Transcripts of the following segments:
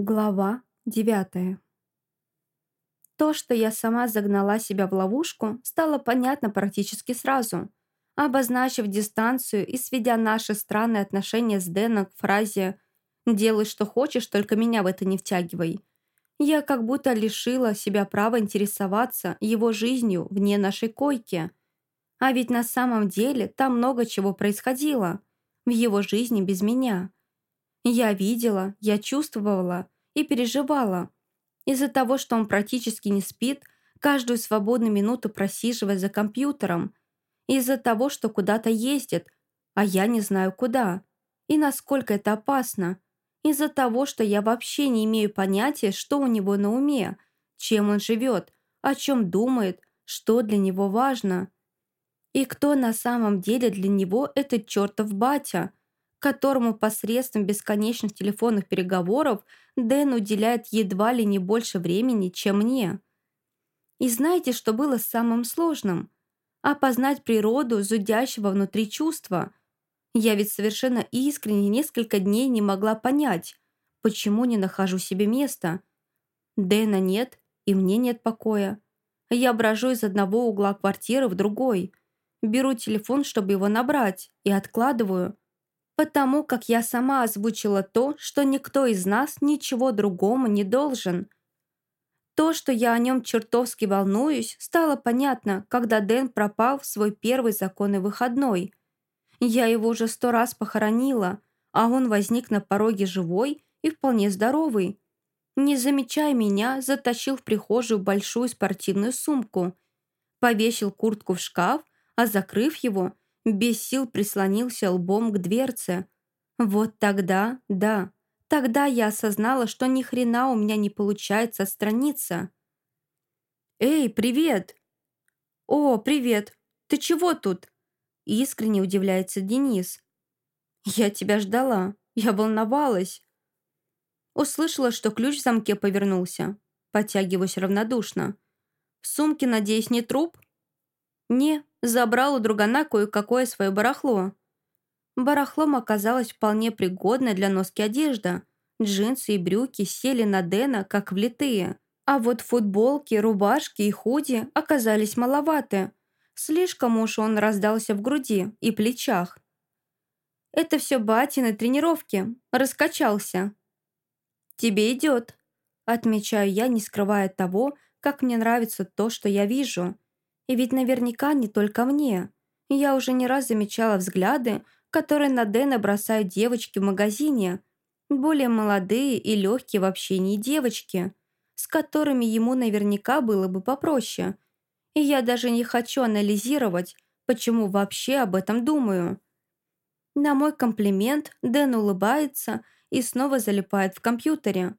Глава девятая. То, что я сама загнала себя в ловушку, стало понятно практически сразу. Обозначив дистанцию и сведя наши странные отношения с Дэном к фразе «делай, что хочешь, только меня в это не втягивай», я как будто лишила себя права интересоваться его жизнью вне нашей койки. А ведь на самом деле там много чего происходило в его жизни без меня – я видела, я чувствовала и переживала. Из-за того, что он практически не спит, каждую свободную минуту просиживая за компьютером. Из-за того, что куда-то ездит, а я не знаю куда. И насколько это опасно. Из-за того, что я вообще не имею понятия, что у него на уме, чем он живет, о чем думает, что для него важно. И кто на самом деле для него этот чертов батя – которому посредством бесконечных телефонных переговоров Дэн уделяет едва ли не больше времени, чем мне. И знаете, что было самым сложным? Опознать природу зудящего внутри чувства. Я ведь совершенно искренне несколько дней не могла понять, почему не нахожу себе места. Дэна нет, и мне нет покоя. Я брожу из одного угла квартиры в другой. Беру телефон, чтобы его набрать, и откладываю – потому как я сама озвучила то, что никто из нас ничего другому не должен. То, что я о нем чертовски волнуюсь, стало понятно, когда Дэн пропал в свой первый законный выходной. Я его уже сто раз похоронила, а он возник на пороге живой и вполне здоровый. Не замечая меня, затащил в прихожую большую спортивную сумку, повесил куртку в шкаф, а закрыв его – без сил прислонился лбом к дверце. Вот тогда, да, тогда я осознала, что ни хрена у меня не получается отстраниться. «Эй, привет!» «О, привет! Ты чего тут?» Искренне удивляется Денис. «Я тебя ждала. Я волновалась». Услышала, что ключ в замке повернулся. Подтягиваюсь равнодушно. «В сумке, надеюсь, не труп?» «Не, забрал у другана кое-какое свое барахло». Барахлом оказалось вполне пригодной для носки одежда. Джинсы и брюки сели на Дэна, как влитые. А вот футболки, рубашки и худи оказались маловаты. Слишком уж он раздался в груди и плечах. «Это все батины тренировки. Раскачался». «Тебе идет», — отмечаю я, не скрывая того, как мне нравится то, что я вижу. И ведь наверняка не только мне. Я уже не раз замечала взгляды, которые на Дэна бросают девочки в магазине. Более молодые и легкие в общении девочки, с которыми ему наверняка было бы попроще. И я даже не хочу анализировать, почему вообще об этом думаю. На мой комплимент Дэн улыбается и снова залипает в компьютере.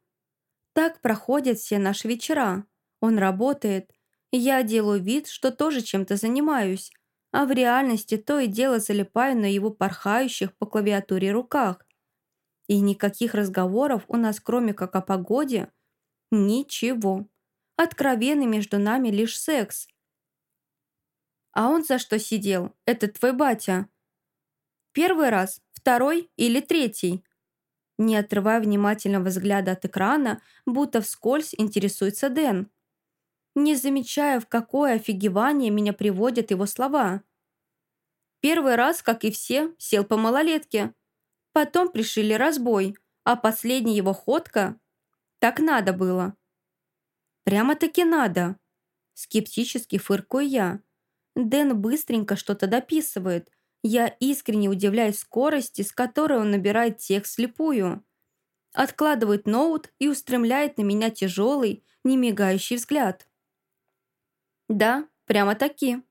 Так проходят все наши вечера. Он работает, я делаю вид, что тоже чем-то занимаюсь, а в реальности то и дело залипаю на его порхающих по клавиатуре руках. И никаких разговоров у нас, кроме как о погоде, ничего. Откровенный между нами лишь секс. А он за что сидел? Это твой батя. Первый раз, второй или третий? Не отрывая внимательного взгляда от экрана, будто вскользь интересуется Дэн не замечая, в какое офигевание меня приводят его слова. Первый раз, как и все, сел по малолетке. Потом пришили разбой, а последняя его ходка так надо было. Прямо-таки надо. Скептически фыркую я. Дэн быстренько что-то дописывает. Я искренне удивляюсь скорости, с которой он набирает текст слепую. Откладывает ноут и устремляет на меня тяжелый, немигающий взгляд. «Да, прямо таки.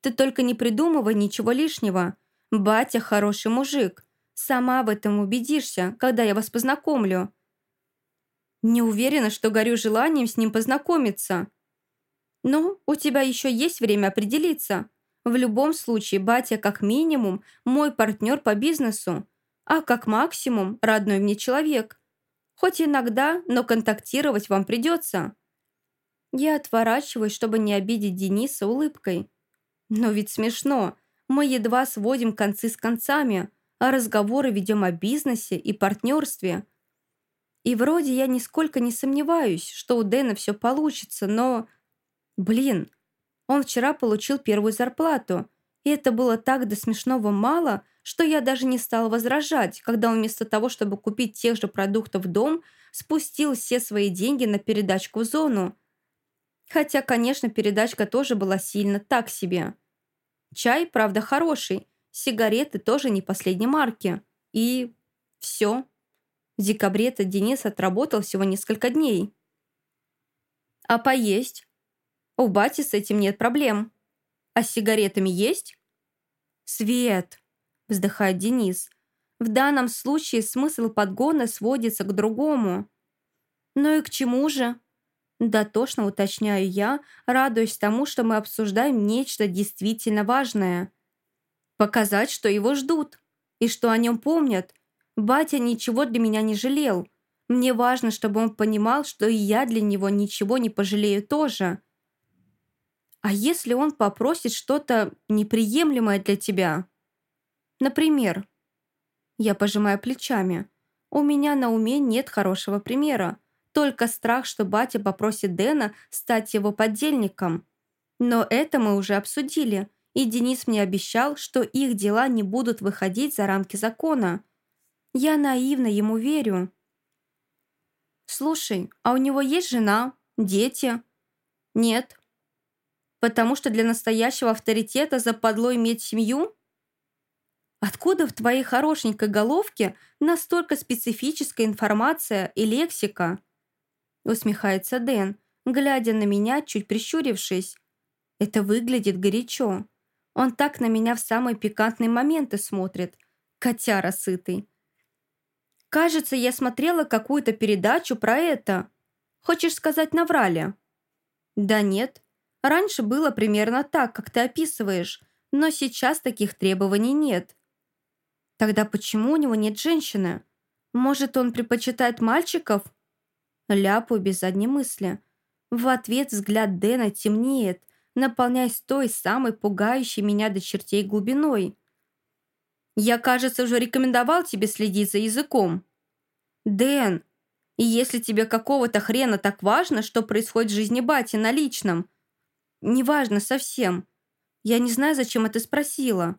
Ты только не придумывай ничего лишнего. Батя хороший мужик. Сама в этом убедишься, когда я вас познакомлю». «Не уверена, что горю желанием с ним познакомиться». «Ну, у тебя еще есть время определиться. В любом случае, батя как минимум мой партнер по бизнесу, а как максимум родной мне человек. Хоть иногда, но контактировать вам придется». Я отворачиваюсь, чтобы не обидеть Дениса улыбкой. Но ведь смешно. Мы едва сводим концы с концами, а разговоры ведем о бизнесе и партнерстве. И вроде я нисколько не сомневаюсь, что у Дэна все получится, но... Блин, он вчера получил первую зарплату, и это было так до смешного мало, что я даже не стала возражать, когда он вместо того, чтобы купить тех же продуктов в дом, спустил все свои деньги на передачку в зону. Хотя, конечно, передачка тоже была сильно так себе. Чай, правда, хороший, сигареты тоже не последней марки. И все. В декабре-то Денис отработал всего несколько дней. А поесть? У бати с этим нет проблем. А с сигаретами есть? Свет, вздыхает Денис. В данном случае смысл подгона сводится к другому. Ну и к чему же? Дотошно уточняю я, радуясь тому, что мы обсуждаем нечто действительно важное. Показать, что его ждут, и что о нем помнят. Батя ничего для меня не жалел. Мне важно, чтобы он понимал, что и я для него ничего не пожалею тоже. А если он попросит что-то неприемлемое для тебя? Например, я пожимаю плечами. У меня на уме нет хорошего примера. Только страх, что батя попросит Дэна стать его подельником. Но это мы уже обсудили, и Денис мне обещал, что их дела не будут выходить за рамки закона. Я наивно ему верю. «Слушай, а у него есть жена, дети?» «Нет». «Потому что для настоящего авторитета западло иметь семью?» Откуда в твоей хорошенькой головке настолько специфическая информация и лексика?» Усмехается Дэн, глядя на меня, чуть прищурившись. «Это выглядит горячо. Он так на меня в самые пикантные моменты смотрит. Котяра сытый. Кажется, я смотрела какую-то передачу про это. Хочешь сказать, наврали?» «Да нет. Раньше было примерно так, как ты описываешь, но сейчас таких требований нет. Тогда почему у него нет женщины? Может, он предпочитает мальчиков? Ляпаю без задней мысли. В ответ взгляд Дэна темнеет, наполняясь той самой пугающей меня до чертей глубиной. «Я, кажется, уже рекомендовал тебе следить за языком». «Дэн, и если тебе какого-то хрена так важно, что происходит в жизни бати на личном?» «Неважно совсем. Я не знаю, зачем это спросила».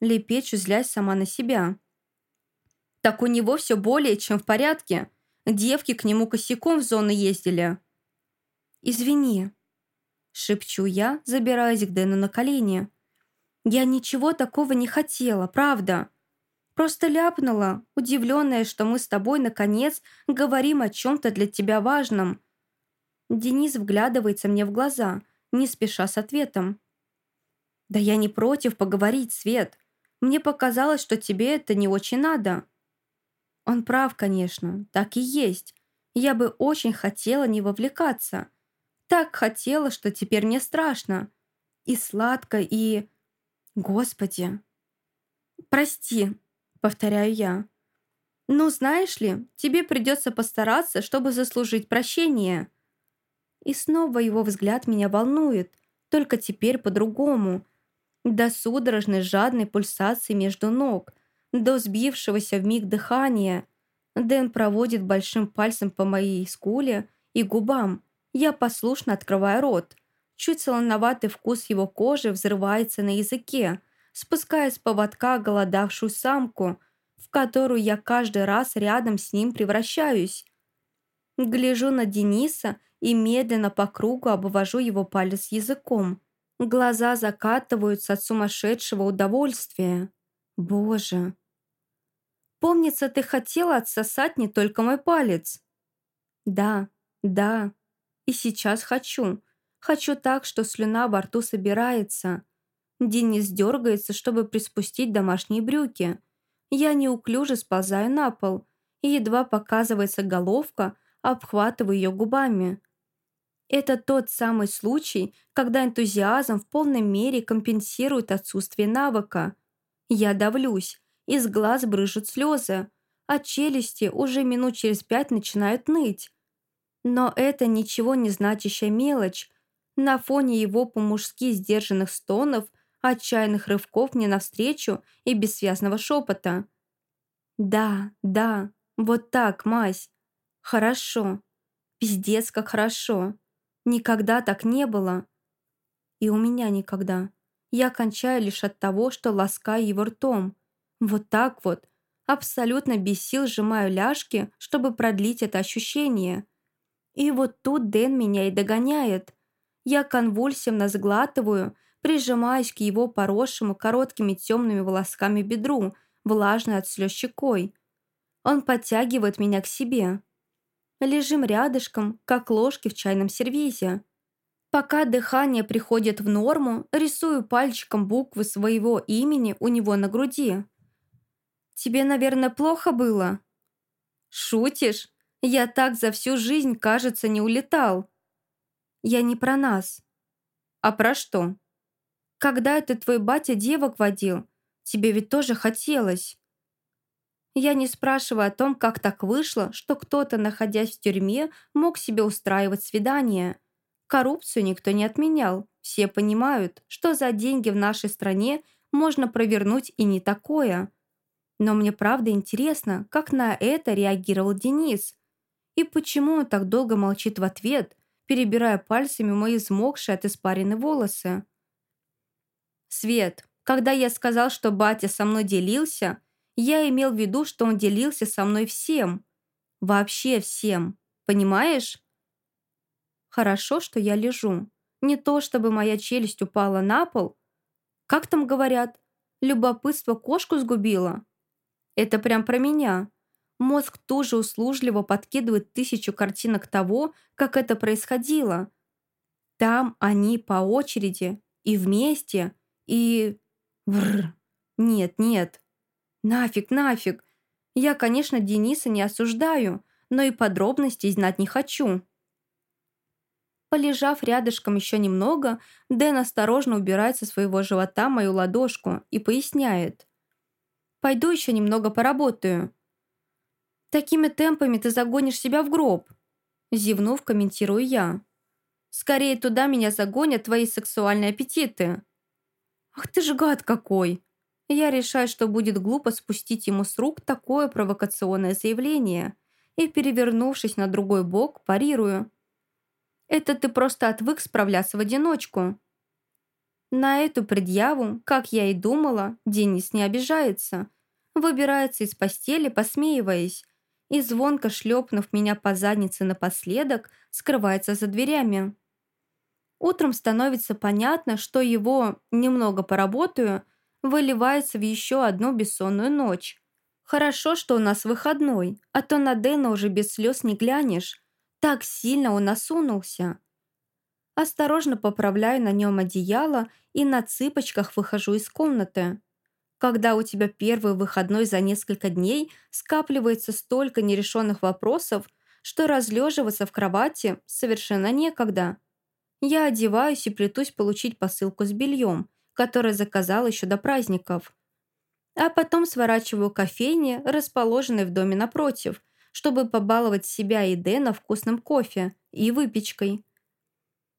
Лепечу, злясь сама на себя. Так у него все более чем в порядке. Девки к нему косяком в зону ездили. «Извини», — шепчу я, забираясь к Дэну на колени. «Я ничего такого не хотела, правда. Просто ляпнула, удивленная, что мы с тобой, наконец, говорим о чем-то для тебя важном». Денис вглядывается мне в глаза, не спеша с ответом. «Да я не против поговорить, Свет. Мне показалось, что тебе это не очень надо». Он прав, конечно, так и есть. Я бы очень хотела не вовлекаться. Так хотела, что теперь мне страшно. И сладко, и... Господи. «Прости», — повторяю я. «Ну, знаешь ли, тебе придется постараться, чтобы заслужить прощение». И снова его взгляд меня волнует, только теперь по-другому — до судорожной жадной пульсации между ног, до сбившегося в миг дыхания. Дэн проводит большим пальцем по моей скуле и губам. Я послушно открываю рот. Чуть солоноватый вкус его кожи взрывается на языке, спуская с поводка голодавшую самку, в которую я каждый раз рядом с ним превращаюсь. Гляжу на Дениса и медленно по кругу обвожу его палец языком. Глаза закатываются от сумасшедшего удовольствия. Боже. Помнится, ты хотела отсосать не только мой палец. Да, да. И сейчас хочу. Хочу так, что слюна во рту собирается. Денис дергается, чтобы приспустить домашние брюки. Я неуклюже сползаю на пол, и едва показывается головка, обхватываю ее губами. Это тот самый случай, когда энтузиазм в полной мере компенсирует отсутствие навыка. Я давлюсь, из глаз брыжут слезы, а челюсти уже минут через пять начинают ныть. Но это ничего не значащая мелочь. На фоне его по-мужски сдержанных стонов, отчаянных рывков мне навстречу и бессвязного шепота. «Да, да, вот так, мась. Хорошо. Пиздец, как хорошо. Никогда так не было. И у меня никогда. Я кончаю лишь от того, что ласкаю его ртом. Вот так вот. Абсолютно без сил сжимаю ляжки, чтобы продлить это ощущение. И вот тут Дэн меня и догоняет. Я конвульсивно сглатываю, прижимаясь к его поросшему короткими темными волосками бедру, влажной от слез щекой. Он подтягивает меня к себе. Лежим рядышком, как ложки в чайном сервизе. Пока дыхание приходит в норму, рисую пальчиком буквы своего имени у него на груди. «Тебе, наверное, плохо было?» «Шутишь? Я так за всю жизнь, кажется, не улетал». «Я не про нас». «А про что?» «Когда это твой батя девок водил? Тебе ведь тоже хотелось». Я не спрашиваю о том, как так вышло, что кто-то, находясь в тюрьме, мог себе устраивать свидание. Коррупцию никто не отменял. Все понимают, что за деньги в нашей стране можно провернуть и не такое. Но мне правда интересно, как на это реагировал Денис. И почему он так долго молчит в ответ, перебирая пальцами мои взмокшие от испарины волосы. «Свет, когда я сказал, что батя со мной делился, я имел в виду, что он делился со мной всем. Вообще всем. Понимаешь?» Хорошо, что я лежу. Не то, чтобы моя челюсть упала на пол. Как там говорят? Любопытство кошку сгубило. Это прям про меня. Мозг тоже услужливо подкидывает тысячу картинок того, как это происходило. Там они по очереди, и вместе, и... Врр. Нет, нет. Нафиг, нафиг. Я, конечно, Дениса не осуждаю, но и подробностей знать не хочу. Полежав рядышком еще немного, Дэн осторожно убирает со своего живота мою ладошку и поясняет. «Пойду еще немного поработаю». «Такими темпами ты загонишь себя в гроб», зевнув, комментирую я. «Скорее туда меня загонят твои сексуальные аппетиты». «Ах ты ж гад какой!» Я решаю, что будет глупо спустить ему с рук такое провокационное заявление и, перевернувшись на другой бок, парирую. Это ты просто отвык справляться в одиночку». На эту предъяву, как я и думала, Денис не обижается. Выбирается из постели, посмеиваясь, и звонко шлепнув меня по заднице напоследок, скрывается за дверями. Утром становится понятно, что его «немного поработаю» выливается в еще одну бессонную ночь. Хорошо, что у нас выходной, а то на Дэна уже без слез не глянешь, так сильно он осунулся. Осторожно поправляю на нем одеяло и на цыпочках выхожу из комнаты. Когда у тебя первый выходной за несколько дней скапливается столько нерешенных вопросов, что разлеживаться в кровати совершенно некогда. Я одеваюсь и плетусь получить посылку с бельем, которое заказал еще до праздников. А потом сворачиваю кофейне, расположенной в доме напротив – чтобы побаловать себя и Дэна вкусным кофе и выпечкой.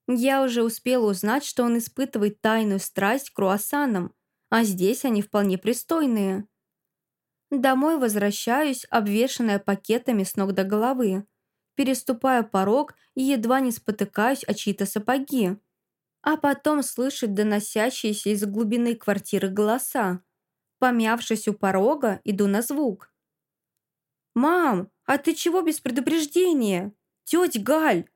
Я уже успела узнать, что он испытывает тайную страсть к круассанам, а здесь они вполне пристойные. Домой возвращаюсь, обвешанная пакетами с ног до головы. Переступаю порог и едва не спотыкаюсь о чьи-то сапоги. А потом слышать доносящиеся из глубины квартиры голоса. Помявшись у порога, иду на звук. «Мам, а ты чего без предупреждения? Тетя Галь!»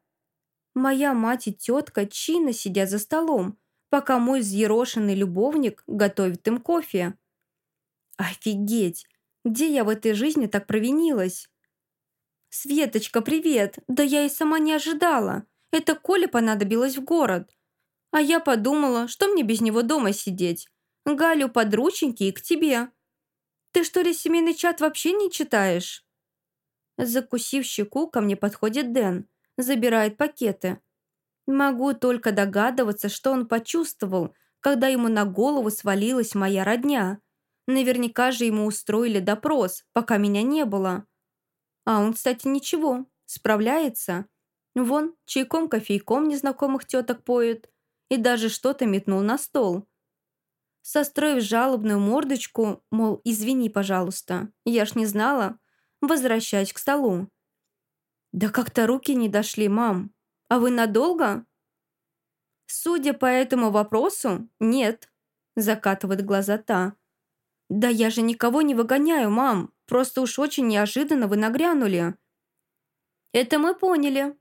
Моя мать и тетка чинно сидят за столом, пока мой взъерошенный любовник готовит им кофе. «Офигеть! Где я в этой жизни так провинилась?» «Светочка, привет! Да я и сама не ожидала. Это Коле понадобилось в город. А я подумала, что мне без него дома сидеть. Галю под рученьки и к тебе. Ты что ли семейный чат вообще не читаешь?» Закусив щеку, ко мне подходит Дэн, забирает пакеты. Могу только догадываться, что он почувствовал, когда ему на голову свалилась моя родня. Наверняка же ему устроили допрос, пока меня не было. А он, кстати, ничего, справляется. Вон, чайком-кофейком незнакомых теток поет и даже что-то метнул на стол. Состроив жалобную мордочку, мол, извини, пожалуйста, я ж не знала, возвращаюсь к столу. Да как-то руки не дошли, мам. А вы надолго? Судя по этому вопросу, нет. Закатывает глаза та. Да я же никого не выгоняю, мам. Просто уж очень неожиданно вы нагрянули. Это мы поняли.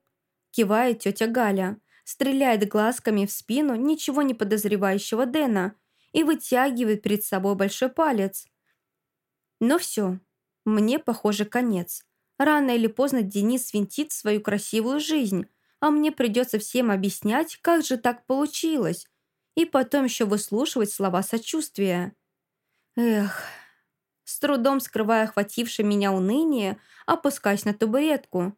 Кивает тетя Галя. Стреляет глазками в спину ничего не подозревающего Дэна и вытягивает перед собой большой палец. Но все, мне, похоже, конец. Рано или поздно Денис свинтит свою красивую жизнь, а мне придется всем объяснять, как же так получилось, и потом еще выслушивать слова сочувствия. Эх, с трудом скрывая охватившее меня уныние, опускаюсь на табуретку.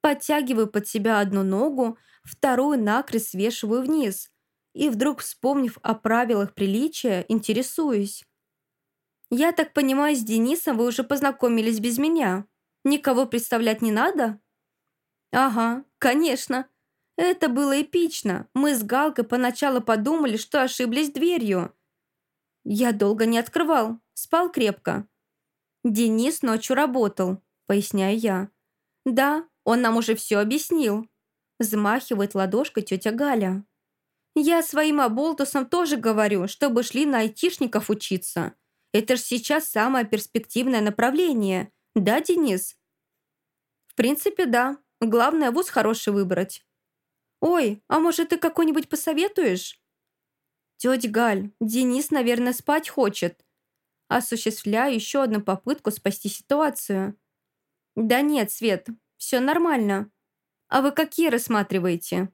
Подтягиваю под себя одну ногу, вторую накрест свешиваю вниз. И вдруг, вспомнив о правилах приличия, интересуюсь. «Я так понимаю, с Денисом вы уже познакомились без меня?» Никого представлять не надо?» «Ага, конечно. Это было эпично. Мы с Галкой поначалу подумали, что ошиблись дверью. Я долго не открывал, спал крепко. Денис ночью работал, поясняю я. Да, он нам уже все объяснил. Взмахивает ладошкой тетя Галя. Я своим оболтусам тоже говорю, чтобы шли на айтишников учиться. Это ж сейчас самое перспективное направление – да, Денис? В принципе, да. Главное, вуз хороший выбрать. Ой, а может, ты какой-нибудь посоветуешь? Тетя Галь, Денис, наверное, спать хочет. Осуществляю еще одну попытку спасти ситуацию. Да нет, Свет, все нормально. А вы какие рассматриваете?